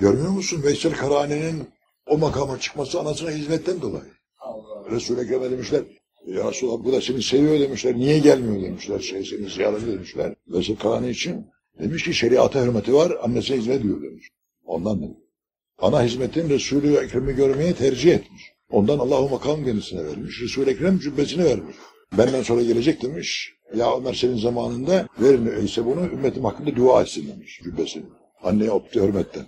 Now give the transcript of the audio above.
Görmüyor musun Veysel Karani'nin o makama çıkması anasına hizmetten dolayı. Resul-i Ekrem'e demişler, ya Resulallah bu da seni seviyor demişler, niye gelmiyor demişler, şey seni ziyaret demişler. Veysel Karani için demiş ki şeriata hürmeti var, annesine hizmet ediyor demiş. Ondan demiş. Ana hizmetin Resul-i Ekrem'i görmeyi tercih etmiş. Ondan Allah o makam kendisine vermiş. Resul-i Ekrem cübbesini vermiş. Benden sonra gelecek demiş. Ya Ömer senin zamanında verin öyleyse bunu ümmetim hakkında dua etsin demiş cübbesini. Anneye optu hürmetten.